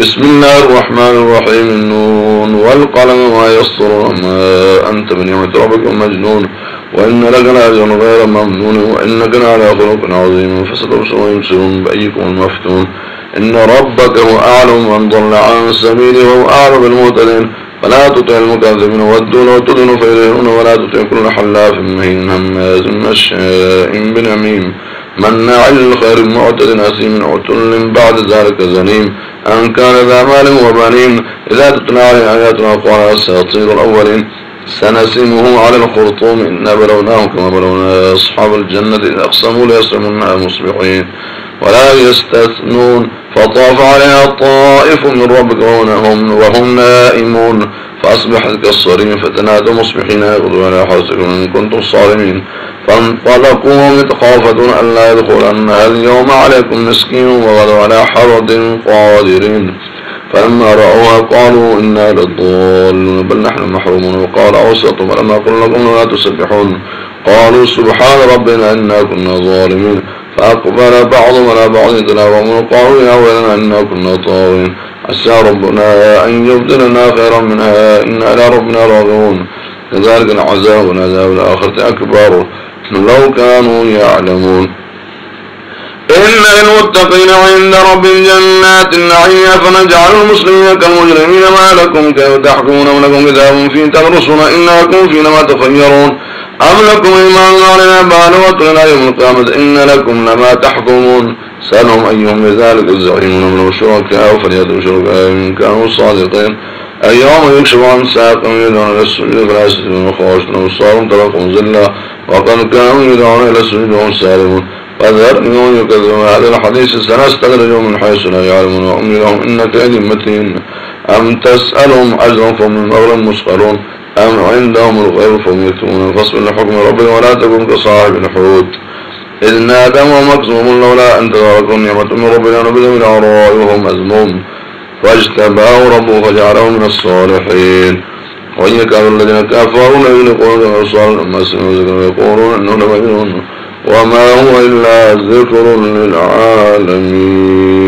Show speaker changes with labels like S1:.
S1: بسم الله الرحمن الرحيم. النون والقلم ما يسطرون ما أنت بنعمة ربك مجنون وإن لك لأجرا غير ممنون. وإنك لعلى خلق عظيم. فستبصر ويبصرون بأيكم المفتون. إن ربك هو أعلم من ضل عن سبيله وهو أعلم بالمهتدين. فلا تطع المكذبين ودوا لو تدن فيدهنون ولا تطع كل حلاف مهين هماز مشاء بنميم مناع للخير معتد أثيم عتل بعد ذلك زنيم. أن كان ذا مال وبنين إذا تتلى عليه آياتنا قال أساطير الأولين. سنسمه على الخرطوم إنا بلوناهم كما بلونا أصحاب الجنة إذا أقسموا ليسلمونها مصبحين ولا يستثنون فطاف عليها طائف من ربك وهم, وهم نائمون. فأصبحت كالصريم فتنادوا مصبحين يغدوا على حرسكم إن كنتم صارمين. فانطلقوا متخافتون ألا يدخلنها اليوم عليكم مسكين وغدوا على حرد قادرين. فلما رأوها قالوا إنا للضالون بل نحن محرومون. وقال أوسطهم فلما قل لكم لا تسبحون. قالوا سبحان ربنا إنا كنا ظالمين. فأقبل بعضهم على بعض يتلاومون قالوا يا ويلنا إنا كنا طاغين. عسى ربنا أن يبدلنا خيرا منها إنا إلى ربنا راغبون. كذلك العذاب والعذاب الآخرة أكبر. لو كانوا يعلمون. إن للمتقين عند رب جنات النعيم فنجعل المسلمين كالمجرمين. ما لكم كيف تحكمون ولكم كتاب فيه تدرسون فينا تخيرون. أم لكم إيمان علينا بالغة إلى يوم القيامة؟ إن لكم لما تحكمون. سألهم أيهم بذلك الزعيمون من الشركاء فليدعوا شركاء إن كانوا صادقين. أيام يكشف عن ساق يدعون إلى السجود فلا يستجيبون خواشنا وصاروا تلقوا زلا وقد كانوا يدعون إلى السجود وهم سالمون. فذرني يكذبون. هذا الحديث سنستدرجهم من حيث لا يعلمون. وأملي لهم إن كيد متين. أم تسألهم أجرا فهم من مغرم مسخرون أم عندهم الغيب فهم يكتمون فاصبر لحكم ربك ولا تكن كصاحب الحوت. إذ نادى ومكزوم لولا أن تداركم نعمة من ربنا نبذ من العراء وهم فاجتباه ربه فجعله من الصالحين. وإن كانوا الذين كفروا ليغلقون الأبصار لما سمعوا ذكر ويقولون إنه لمجنون وما هو إلا ذكر للعالمين.